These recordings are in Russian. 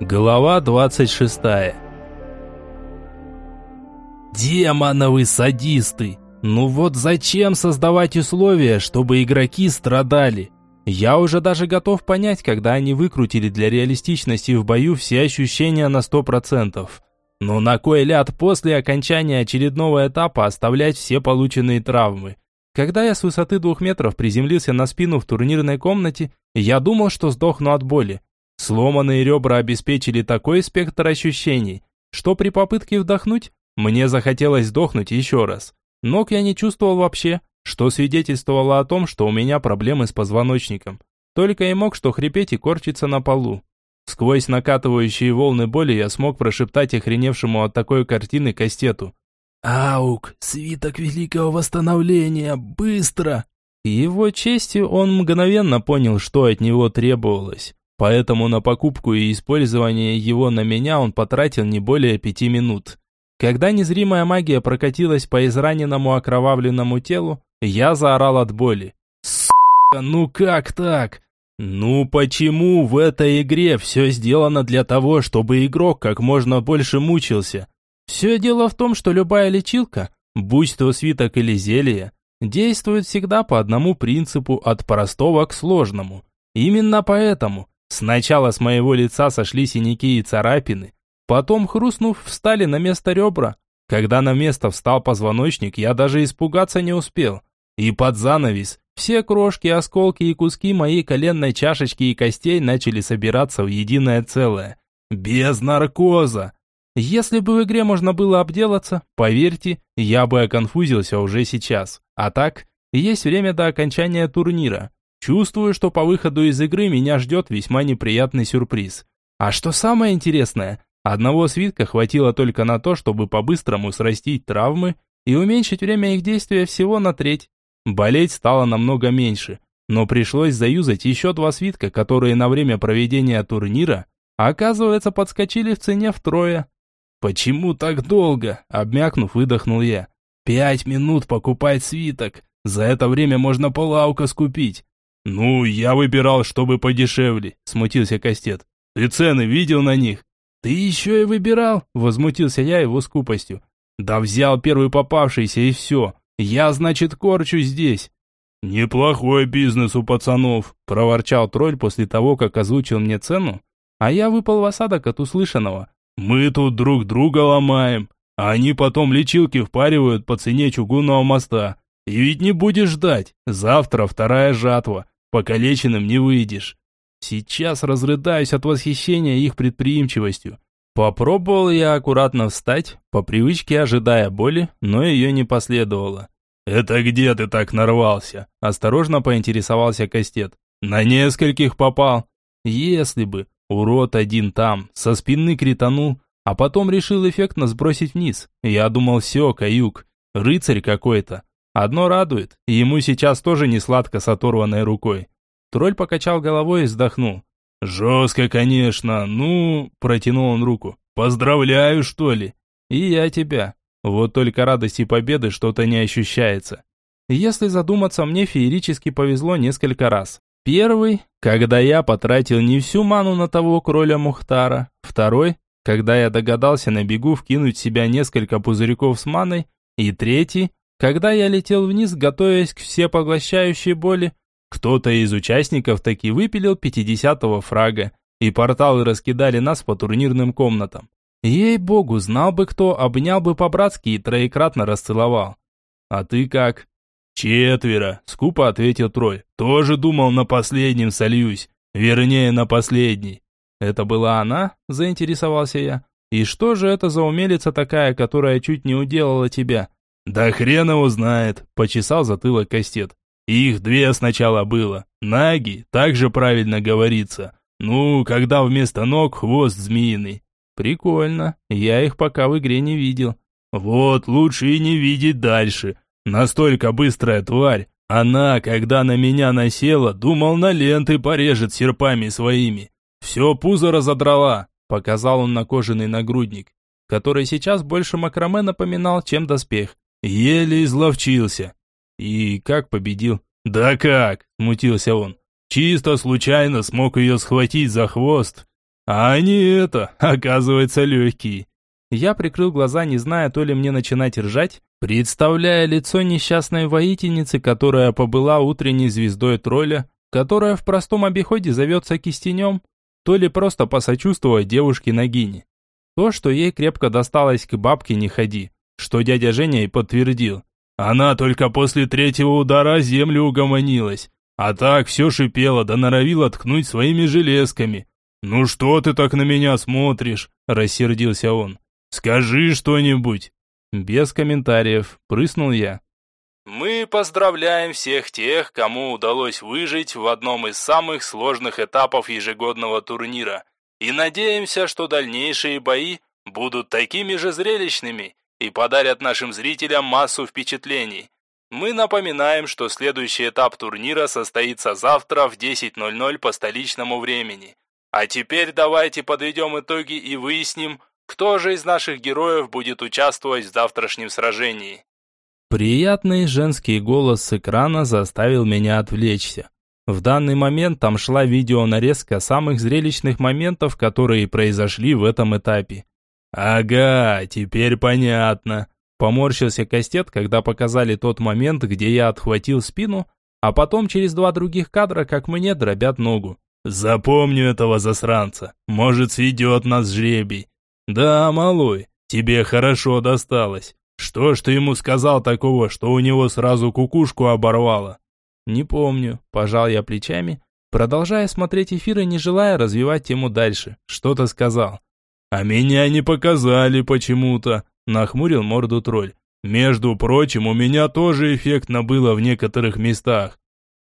Глава 26 Демоновы садисты! Ну вот зачем создавать условия, чтобы игроки страдали? Я уже даже готов понять, когда они выкрутили для реалистичности в бою все ощущения на 100%. Но на кой ляд после окончания очередного этапа оставлять все полученные травмы? Когда я с высоты двух метров приземлился на спину в турнирной комнате, я думал, что сдохну от боли. Сломанные ребра обеспечили такой спектр ощущений, что при попытке вдохнуть, мне захотелось сдохнуть еще раз. Ног я не чувствовал вообще, что свидетельствовало о том, что у меня проблемы с позвоночником. Только и мог что хрипеть и корчиться на полу. Сквозь накатывающие волны боли я смог прошептать охреневшему от такой картины кастету. «Аук, свиток великого восстановления, быстро!» Его честью он мгновенно понял, что от него требовалось. Поэтому на покупку и использование его на меня он потратил не более пяти минут. Когда незримая магия прокатилась по израненному окровавленному телу, я заорал от боли. «Сука, ну как так? Ну почему в этой игре все сделано для того, чтобы игрок как можно больше мучился? Все дело в том, что любая лечилка, будь то свиток или зелье, действует всегда по одному принципу от простого к сложному. Именно поэтому Сначала с моего лица сошли синяки и царапины, потом, хрустнув, встали на место ребра. Когда на место встал позвоночник, я даже испугаться не успел. И под занавес все крошки, осколки и куски моей коленной чашечки и костей начали собираться в единое целое. Без наркоза. Если бы в игре можно было обделаться, поверьте, я бы оконфузился уже сейчас. А так, есть время до окончания турнира. Чувствую, что по выходу из игры меня ждет весьма неприятный сюрприз. А что самое интересное, одного свитка хватило только на то, чтобы по-быстрому срастить травмы и уменьшить время их действия всего на треть. Болеть стало намного меньше, но пришлось заюзать еще два свитка, которые на время проведения турнира, оказывается, подскочили в цене втрое. «Почему так долго?» – обмякнув, выдохнул я. «Пять минут покупать свиток. За это время можно полаука скупить. «Ну, я выбирал, чтобы подешевле», – смутился Кастет. «Ты цены видел на них?» «Ты еще и выбирал?» – возмутился я его скупостью. «Да взял первый попавшийся и все. Я, значит, корчу здесь». «Неплохой бизнес у пацанов», – проворчал тролль после того, как озвучил мне цену, а я выпал в осадок от услышанного. «Мы тут друг друга ломаем, а они потом лечилки впаривают по цене чугунного моста. И ведь не будешь ждать, завтра вторая жатва, покалеченным не выйдешь. Сейчас разрыдаюсь от восхищения их предприимчивостью. Попробовал я аккуратно встать, по привычке ожидая боли, но ее не последовало. «Это где ты так нарвался?» – осторожно поинтересовался Кастет. «На нескольких попал». «Если бы. Урод один там, со спины кританул, а потом решил эффектно сбросить вниз. Я думал, все, каюк, рыцарь какой-то. Одно радует, ему сейчас тоже не сладко с оторванной рукой. Тролль покачал головой и вздохнул. «Жестко, конечно, ну...» – протянул он руку. «Поздравляю, что ли?» «И я тебя. Вот только радости победы что-то не ощущается. Если задуматься, мне феерически повезло несколько раз. Первый, когда я потратил не всю ману на того кроля Мухтара. Второй, когда я догадался на бегу вкинуть в себя несколько пузырьков с маной. И третий, когда я летел вниз, готовясь к всепоглощающей боли, кто-то из участников таки выпилил 50-го фрага, и порталы раскидали нас по турнирным комнатам. Ей-богу, знал бы кто, обнял бы по-братски и троекратно расцеловал. А ты как? Четверо, скупо ответил Трой. Тоже думал на последнем сольюсь. Вернее, на последний. Это была она? Заинтересовался я. И что же это за умелица такая, которая чуть не уделала тебя? «Да хрен его знает», – почесал затылок Кастет. «Их две сначала было. Наги, так же правильно говорится. Ну, когда вместо ног хвост змеиный». «Прикольно. Я их пока в игре не видел». «Вот, лучше и не видеть дальше. Настолько быстрая тварь. Она, когда на меня насела, думал, на ленты порежет серпами своими. Все пузо разодрала», – показал он на кожаный нагрудник, который сейчас больше макраме напоминал, чем доспех. Еле изловчился. И как победил? Да как, смутился он. Чисто случайно смог ее схватить за хвост. А они это, оказывается, легкие. Я прикрыл глаза, не зная, то ли мне начинать ржать, представляя лицо несчастной воительницы, которая побыла утренней звездой тролля, которая в простом обиходе зовется кистенем, то ли просто посочувствовать девушке Нагине. То, что ей крепко досталось к бабке не ходи, что дядя Женя и подтвердил. Она только после третьего удара землю угомонилась, а так все шипело да норовила ткнуть своими железками. «Ну что ты так на меня смотришь?» – рассердился он. «Скажи что-нибудь!» Без комментариев, прыснул я. Мы поздравляем всех тех, кому удалось выжить в одном из самых сложных этапов ежегодного турнира, и надеемся, что дальнейшие бои будут такими же зрелищными и подарят нашим зрителям массу впечатлений. Мы напоминаем, что следующий этап турнира состоится завтра в 10.00 по столичному времени. А теперь давайте подведем итоги и выясним, кто же из наших героев будет участвовать в завтрашнем сражении. Приятный женский голос с экрана заставил меня отвлечься. В данный момент там шла видеонарезка самых зрелищных моментов, которые произошли в этом этапе. «Ага, теперь понятно», – поморщился Кастет, когда показали тот момент, где я отхватил спину, а потом через два других кадра, как мне дробят ногу. «Запомню этого засранца, может, сведет нас жребий». «Да, малой, тебе хорошо досталось. Что ж ты ему сказал такого, что у него сразу кукушку оборвало? Не помню, пожал я плечами, продолжая смотреть эфир и не желая развивать тему дальше. Что-то сказал. А меня не показали почему-то, нахмурил морду тролль. Между прочим, у меня тоже эффектно было в некоторых местах.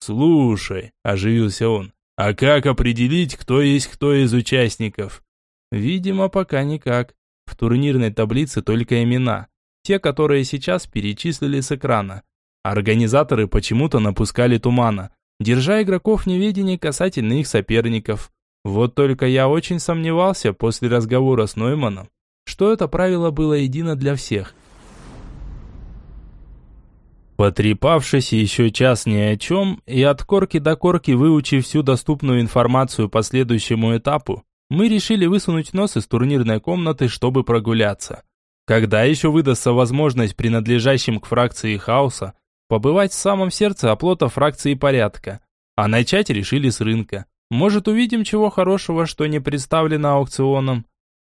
Слушай, оживился он. А как определить, кто есть кто из участников? Видимо, пока никак. В турнирной таблице только имена те, которые сейчас перечислили с экрана. Организаторы почему-то напускали тумана, держа игроков в неведении касательно их соперников. Вот только я очень сомневался после разговора с Нойманом, что это правило было едино для всех. Потрепавшись еще час ни о чем и от корки до корки выучив всю доступную информацию по следующему этапу, мы решили высунуть нос из турнирной комнаты, чтобы прогуляться. Когда еще выдастся возможность принадлежащим к фракции хаоса побывать в самом сердце оплота фракции порядка? А начать решили с рынка. Может увидим чего хорошего, что не представлено аукционом.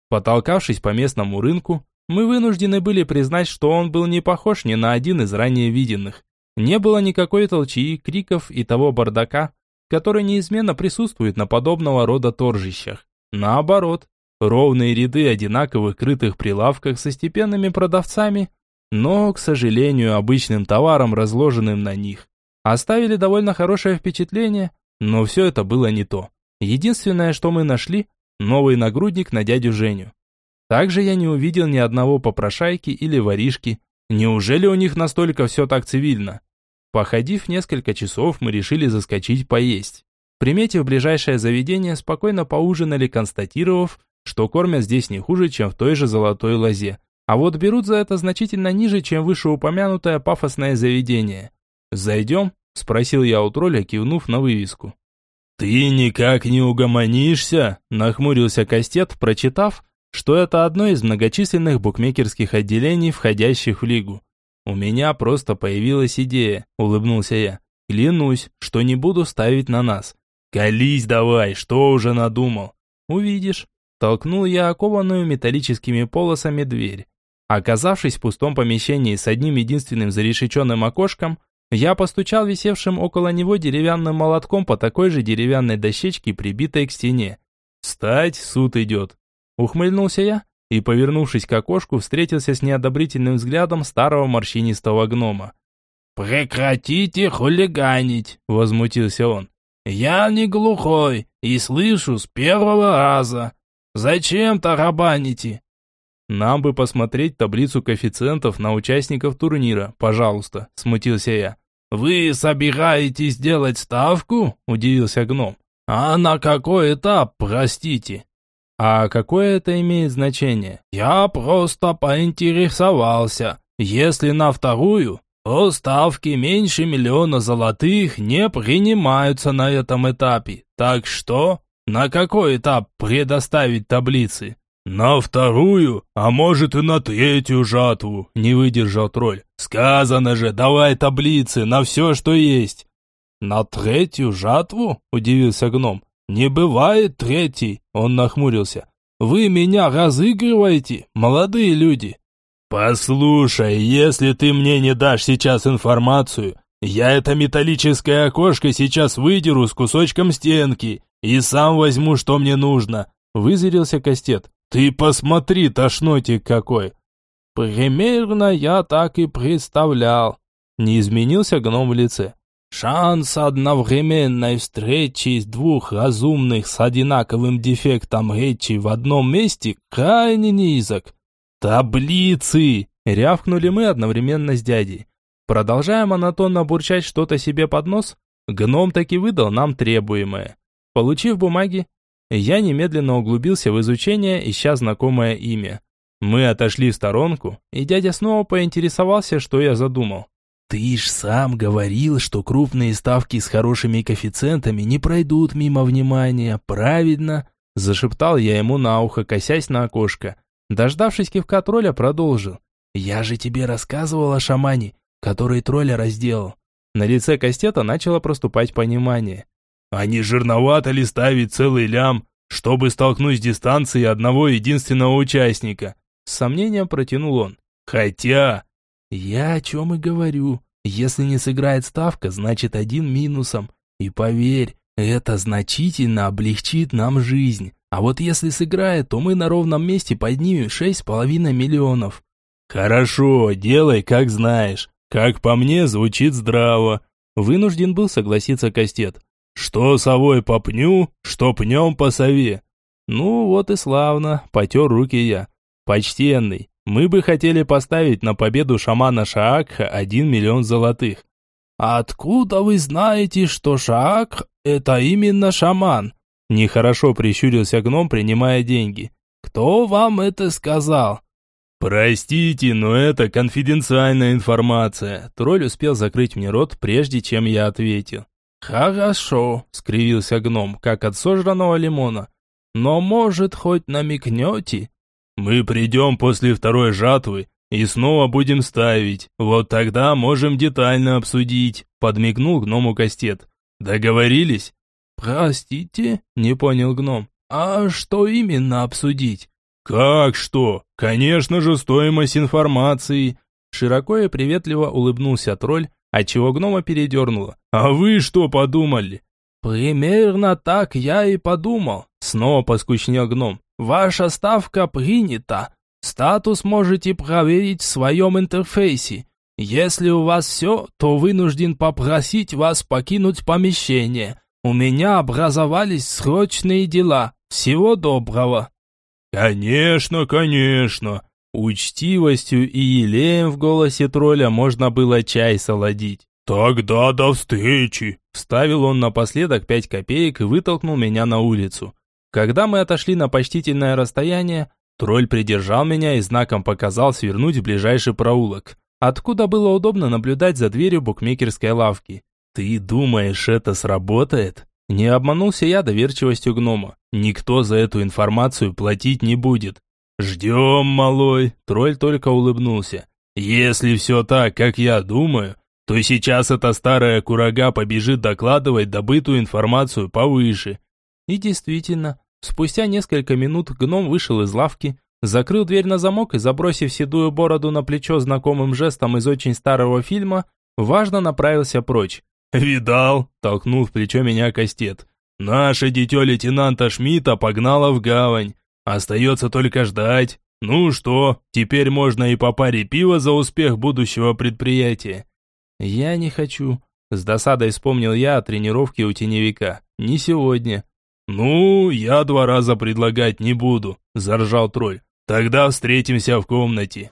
Потолкавшись по местному рынку, мы вынуждены были признать, что он был не похож ни на один из ранее виденных. Не было никакой толчии, криков и того бардака, который неизменно присутствует на подобного рода торжищах. Наоборот, ровные ряды одинаковых крытых прилавках со степенными продавцами, но, к сожалению, обычным товаром, разложенным на них. Оставили довольно хорошее впечатление, но все это было не то. Единственное, что мы нашли, новый нагрудник на дядю Женю. Также я не увидел ни одного попрошайки или воришки. Неужели у них настолько все так цивильно? Походив несколько часов, мы решили заскочить поесть. Приметив ближайшее заведение, спокойно поужинали, констатировав, что кормят здесь не хуже, чем в той же золотой лозе. А вот берут за это значительно ниже, чем вышеупомянутое пафосное заведение. «Зайдем?» – спросил я у тролля, кивнув на вывеску. «Ты никак не угомонишься?» – нахмурился Кастет, прочитав, что это одно из многочисленных букмекерских отделений, входящих в лигу. «У меня просто появилась идея», – улыбнулся я. «Клянусь, что не буду ставить на нас». «Колись давай, что уже надумал?» «Увидишь». Толкнул я окованную металлическими полосами дверь. Оказавшись в пустом помещении с одним единственным зарешеченным окошком, я постучал висевшим около него деревянным молотком по такой же деревянной дощечке, прибитой к стене. «Встать, суд идет!» Ухмыльнулся я и, повернувшись к окошку, встретился с неодобрительным взглядом старого морщинистого гнома. «Прекратите хулиганить!» – возмутился он. «Я не глухой и слышу с первого раза. Зачем тарабаните? Нам бы посмотреть таблицу коэффициентов на участников турнира, пожалуйста, смутился я. Вы собираетесь делать ставку? удивился гном. А на какой этап, простите? А какое это имеет значение? Я просто поинтересовался. Если на вторую, то ставки меньше миллиона золотых не принимаются на этом этапе. Так что На какой этап предоставить таблицы? «На вторую, а может и на третью жатву», — не выдержал тролль. «Сказано же, давай таблицы на все, что есть». «На третью жатву?» — удивился гном. «Не бывает третий», — он нахмурился. «Вы меня разыгрываете, молодые люди». «Послушай, если ты мне не дашь сейчас информацию, я это металлическое окошко сейчас выдеру с кусочком стенки и сам возьму, что мне нужно», — вызверился Кастет. Ты посмотри, тошнотик какой. Примерно я так и представлял. Не изменился гном в лице. Шанс одновременной встречи двух разумных с одинаковым дефектом речи в одном месте крайне низок. Таблицы! Рявкнули мы одновременно с дядей. Продолжая монотонно бурчать что-то себе под нос, гном таки выдал нам требуемое. Получив бумаги, я немедленно углубился в изучение, ища знакомое имя. Мы отошли в сторонку, и дядя снова поинтересовался, что я задумал. «Ты ж сам говорил, что крупные ставки с хорошими коэффициентами не пройдут мимо внимания, правильно?» Зашептал я ему на ухо, косясь на окошко. Дождавшись кивка тролля, продолжил. «Я же тебе рассказывал о шамане, который тролля разделал». На лице Кастета начало проступать понимание. А не жирновато ли ставить целый лям, чтобы столкнуть с дистанцией одного единственного участника? С сомнением протянул он. Хотя... Я о чем и говорю. Если не сыграет ставка, значит один минусом. И поверь, это значительно облегчит нам жизнь. А вот если сыграет, то мы на ровном месте поднимем шесть с половиной миллионов. Хорошо, делай как знаешь. Как по мне, звучит здраво. Вынужден был согласиться Кастет. Что совой по пню, что пнем по сове. Ну вот и славно, потер руки я. Почтенный, мы бы хотели поставить на победу шамана Шаакха один миллион золотых. Откуда вы знаете, что Шаакх – это именно шаман? Нехорошо прищурился гном, принимая деньги. Кто вам это сказал? «Простите, но это конфиденциальная информация». Тролль успел закрыть мне рот, прежде чем я ответил. «Хорошо», — скривился гном, как от сожранного лимона. «Но, может, хоть намекнете?» «Мы придем после второй жатвы и снова будем ставить. Вот тогда можем детально обсудить», — подмигнул гному Кастет. «Договорились?» «Простите?» — не понял гном. «А что именно обсудить?» «Как что? Конечно же, стоимость информации!» Широко и приветливо улыбнулся тролль, отчего гнома передернуло. «А вы что подумали?» «Примерно так я и подумал», — снова поскучнел гном. «Ваша ставка принята. Статус можете проверить в своем интерфейсе. Если у вас все, то вынужден попросить вас покинуть помещение. У меня образовались срочные дела. Всего доброго». «Конечно, конечно», Учтивостью и елеем в голосе тролля можно было чай солодить. «Тогда до встречи!» Вставил он напоследок пять копеек и вытолкнул меня на улицу. Когда мы отошли на почтительное расстояние, тролль придержал меня и знаком показал свернуть в ближайший проулок, откуда было удобно наблюдать за дверью букмекерской лавки. «Ты думаешь, это сработает?» Не обманулся я доверчивостью гнома. Никто за эту информацию платить не будет. «Ждем, малой!» Тролль только улыбнулся. «Если все так, как я думаю, то сейчас эта старая курага побежит докладывать добытую информацию повыше». И действительно, спустя несколько минут гном вышел из лавки, закрыл дверь на замок и, забросив седую бороду на плечо знакомым жестом из очень старого фильма, важно направился прочь. «Видал?» – толкнул в плечо меня Кастет. «Наше дитё лейтенанта Шмидта погнало в гавань. Остается только ждать. Ну что, теперь можно и по паре пива за успех будущего предприятия. Я не хочу. С досадой вспомнил я о тренировке у теневика. Не сегодня. Ну, я два раза предлагать не буду, заржал тролль. Тогда встретимся в комнате.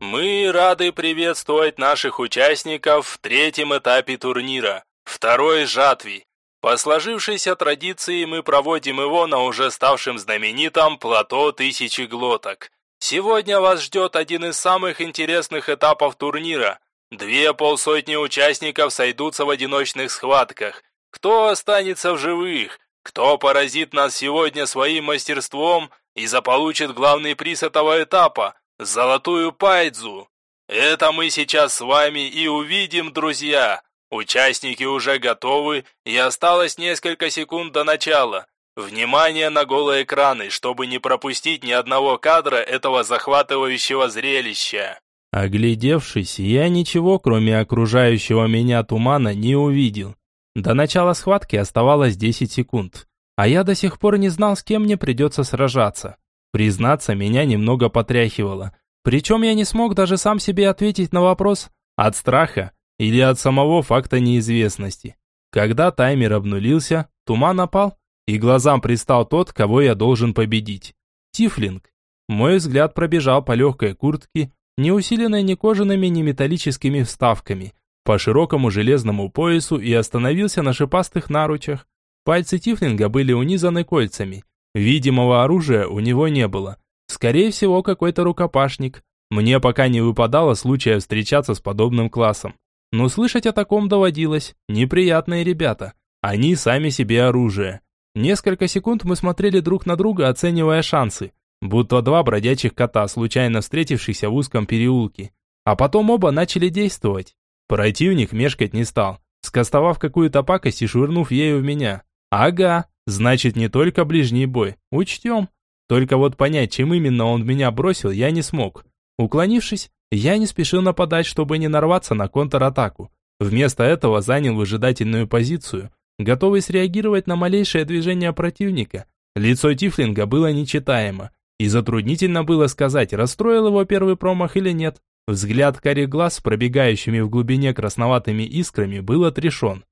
Мы рады приветствовать наших участников в третьем этапе турнира, второй жатви. По сложившейся традиции мы проводим его на уже ставшем знаменитом плато Тысячи Глоток. Сегодня вас ждет один из самых интересных этапов турнира. Две полсотни участников сойдутся в одиночных схватках. Кто останется в живых? Кто поразит нас сегодня своим мастерством и заполучит главный приз этого этапа – золотую пайдзу? Это мы сейчас с вами и увидим, друзья. Участники уже готовы, и осталось несколько секунд до начала. Внимание на голые экраны, чтобы не пропустить ни одного кадра этого захватывающего зрелища. Оглядевшись, я ничего, кроме окружающего меня тумана, не увидел. До начала схватки оставалось 10 секунд, а я до сих пор не знал, с кем мне придется сражаться. Признаться, меня немного потряхивало. Причем я не смог даже сам себе ответить на вопрос, от страха или от самого факта неизвестности. Когда таймер обнулился, туман опал, и глазам пристал тот, кого я должен победить. Тифлинг. Мой взгляд пробежал по легкой куртке, не усиленной ни кожаными, ни металлическими вставками, по широкому железному поясу и остановился на шипастых наручах. Пальцы Тифлинга были унизаны кольцами. Видимого оружия у него не было. Скорее всего, какой-то рукопашник. Мне пока не выпадало случая встречаться с подобным классом. Но слышать о таком доводилось. Неприятные ребята. Они сами себе оружие. Несколько секунд мы смотрели друг на друга, оценивая шансы, будто два бродячих кота, случайно встретившихся в узком переулке. А потом оба начали действовать. Противник мешкать не стал, скостовав какую-то пакость и швырнув ею в меня. Ага, значит не только ближний бой, учтем. Только вот понять, чем именно он меня бросил, я не смог. Уклонившись, я не спешил нападать, чтобы не нарваться на контратаку. Вместо этого занял выжидательную позицию – готовый среагировать на малейшее движение противника. Лицо Тифлинга было нечитаемо, и затруднительно было сказать, расстроил его первый промах или нет. Взгляд карих глаз пробегающими в глубине красноватыми искрами был отрешен.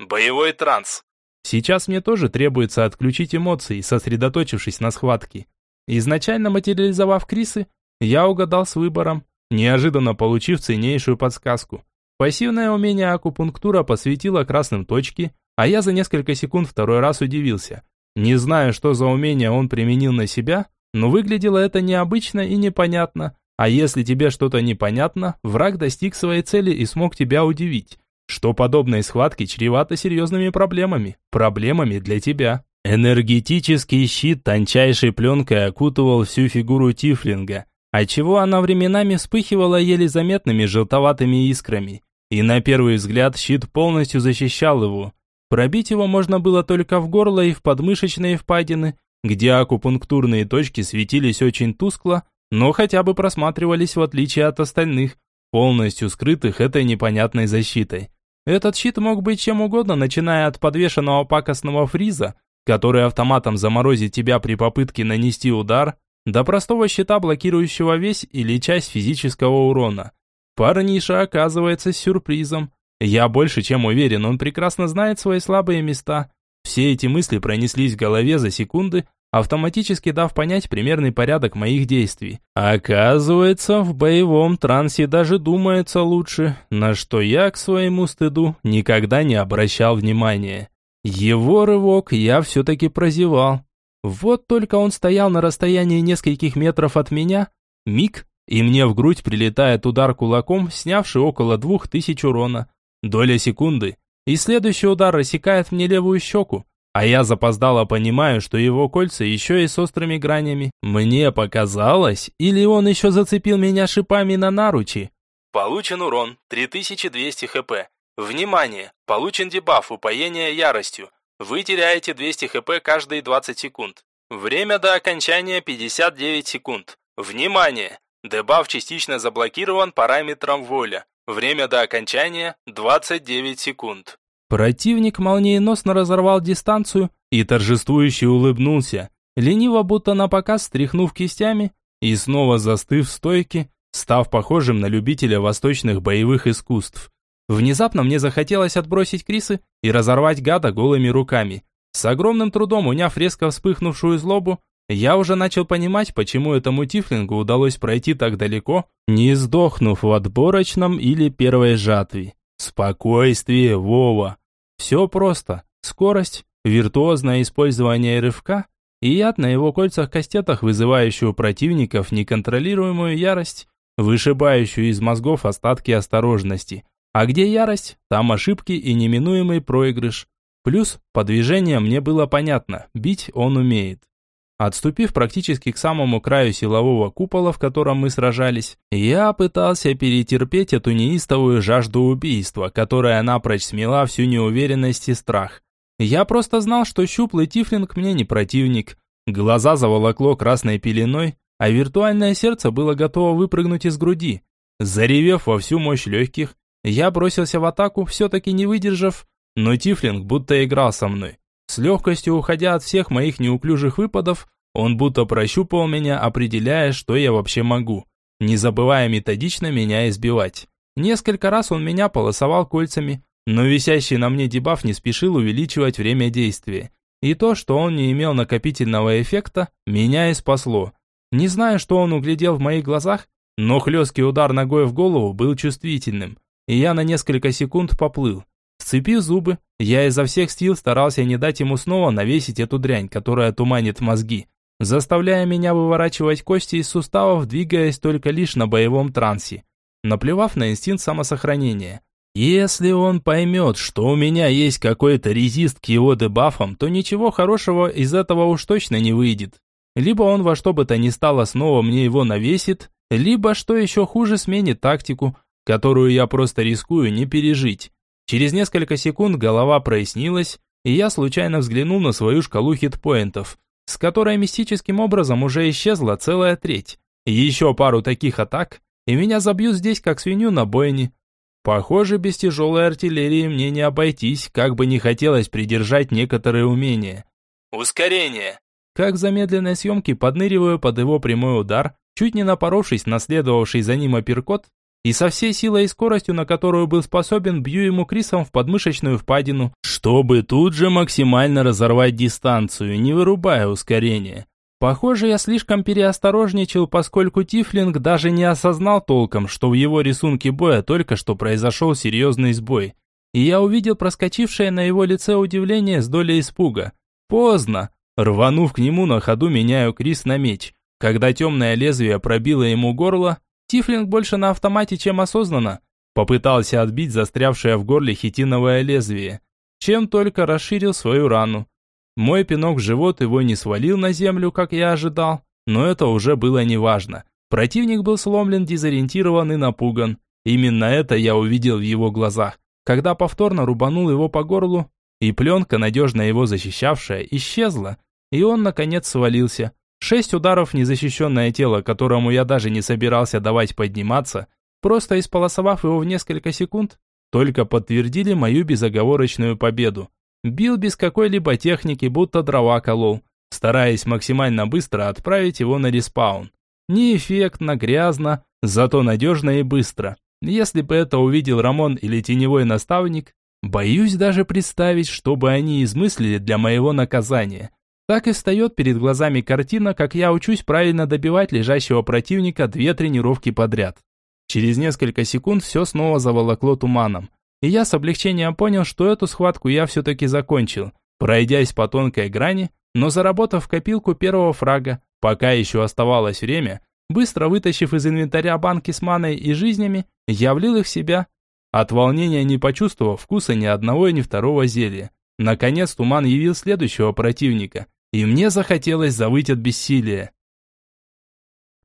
«Боевой транс». Сейчас мне тоже требуется отключить эмоции, сосредоточившись на схватке. Изначально материализовав Крисы, я угадал с выбором, неожиданно получив ценнейшую подсказку. Пассивное умение акупунктура посветило красным точки, а я за несколько секунд второй раз удивился. Не знаю, что за умение он применил на себя, но выглядело это необычно и непонятно. А если тебе что-то непонятно, враг достиг своей цели и смог тебя удивить. Что подобные схватки чреваты серьезными проблемами. Проблемами для тебя. Энергетический щит тончайшей пленкой окутывал всю фигуру Тифлинга, отчего она временами вспыхивала еле заметными желтоватыми искрами. И на первый взгляд щит полностью защищал его, Пробить его можно было только в горло и в подмышечные впадины, где акупунктурные точки светились очень тускло, но хотя бы просматривались в отличие от остальных, полностью скрытых этой непонятной защитой. Этот щит мог быть чем угодно, начиная от подвешенного пакостного фриза, который автоматом заморозит тебя при попытке нанести удар, до простого щита, блокирующего весь или часть физического урона. Парниша оказывается сюрпризом. Я больше чем уверен, он прекрасно знает свои слабые места. Все эти мысли пронеслись в голове за секунды, автоматически дав понять примерный порядок моих действий. Оказывается, в боевом трансе даже думается лучше, на что я, к своему стыду, никогда не обращал внимания. Его рывок я все-таки прозевал. Вот только он стоял на расстоянии нескольких метров от меня, миг, и мне в грудь прилетает удар кулаком, снявший около двух тысяч урона. Доля секунды, и следующий удар рассекает мне левую щеку, а я запоздало понимаю, что его кольца еще и с острыми гранями. Мне показалось, или он еще зацепил меня шипами на наручи. Получен урон 3200 хп. Внимание! Получен дебаф упоения яростью. Вы теряете 200 хп каждые 20 секунд. Время до окончания 59 секунд. Внимание! Дебаф частично заблокирован параметром воля. Время до окончания 29 секунд. Противник молниеносно разорвал дистанцию и торжествующе улыбнулся, лениво будто на показ стряхнув кистями и снова застыв в стойке, став похожим на любителя восточных боевых искусств. Внезапно мне захотелось отбросить Крисы и разорвать гада голыми руками. С огромным трудом уняв резко вспыхнувшую злобу, я уже начал понимать, почему этому тифлингу удалось пройти так далеко, не сдохнув в отборочном или первой жатве. Спокойствие, Вова. Все просто. Скорость, виртуозное использование рывка и яд на его кольцах-кастетах, вызывающий у противников неконтролируемую ярость, вышибающую из мозгов остатки осторожности. А где ярость, там ошибки и неминуемый проигрыш. Плюс, по движениям мне было понятно, бить он умеет. Отступив практически к самому краю силового купола, в котором мы сражались, я пытался перетерпеть эту неистовую жажду убийства, которая напрочь смела всю неуверенность и страх. Я просто знал, что щуплый тифлинг мне не противник. Глаза заволокло красной пеленой, а виртуальное сердце было готово выпрыгнуть из груди. Заревев во всю мощь легких, я бросился в атаку, все-таки не выдержав, но Тифлинг будто играл со мной. С легкостью уходя от всех моих неуклюжих выпадов, он будто прощупал меня, определяя, что я вообще могу, не забывая методично меня избивать. Несколько раз он меня полосовал кольцами, но висящий на мне дебаф не спешил увеличивать время действия. И то, что он не имел накопительного эффекта, меня и спасло. Не знаю, что он углядел в моих глазах, но хлесткий удар ногой в голову был чувствительным, и я на несколько секунд поплыл. Сцепив зубы, я изо всех сил старался не дать ему снова навесить эту дрянь, которая туманит мозги, заставляя меня выворачивать кости из суставов, двигаясь только лишь на боевом трансе, наплевав на инстинкт самосохранения. Если он поймет, что у меня есть какой-то резист к его дебафам, то ничего хорошего из этого уж точно не выйдет. Либо он во что бы то ни стало снова мне его навесит, либо, что еще хуже, сменит тактику, которую я просто рискую не пережить. Через несколько секунд голова прояснилась, и я случайно взглянул на свою шкалу хитпоинтов, с которой мистическим образом уже исчезла целая треть. Еще пару таких атак, и меня забьют здесь как свинью на бойне. Похоже, без тяжелой артиллерии мне не обойтись, как бы не хотелось придержать некоторые умения. Ускорение. Как в замедленной съемке подныриваю под его прямой удар, чуть не напоровшись на следовавший за ним апперкот, и со всей силой и скоростью, на которую был способен, бью ему Крисом в подмышечную впадину, чтобы тут же максимально разорвать дистанцию, не вырубая ускорение. Похоже, я слишком переосторожничал, поскольку Тифлинг даже не осознал толком, что в его рисунке боя только что произошел серьезный сбой. И я увидел проскочившее на его лице удивление с долей испуга. Поздно. Рванув к нему на ходу, меняю Крис на меч. Когда темное лезвие пробило ему горло, Тифлинг больше на автомате, чем осознанно. Попытался отбить застрявшее в горле хитиновое лезвие, чем только расширил свою рану. Мой пинок в живот его не свалил на землю, как я ожидал, но это уже было неважно. Противник был сломлен, дезориентирован и напуган. Именно это я увидел в его глазах, когда повторно рубанул его по горлу, и пленка, надежно его защищавшая, исчезла, и он, наконец, свалился. Шесть ударов незащищенное тело, которому я даже не собирался давать подниматься, просто исполосовав его в несколько секунд, только подтвердили мою безоговорочную победу. Бил без какой-либо техники, будто дрова колол, стараясь максимально быстро отправить его на респаун. Неэффектно, грязно, зато надежно и быстро. Если бы это увидел Рамон или теневой наставник, боюсь даже представить, что бы они измыслили для моего наказания. Так и встает перед глазами картина, как я учусь правильно добивать лежащего противника две тренировки подряд. Через несколько секунд все снова заволокло туманом. И я с облегчением понял, что эту схватку я все-таки закончил, пройдясь по тонкой грани, но заработав копилку первого фрага, пока еще оставалось время, быстро вытащив из инвентаря банки с маной и жизнями, я влил их в себя. От волнения не почувствовав вкуса ни одного ни второго зелья. Наконец туман явил следующего противника – и мне захотелось завыть от бессилия.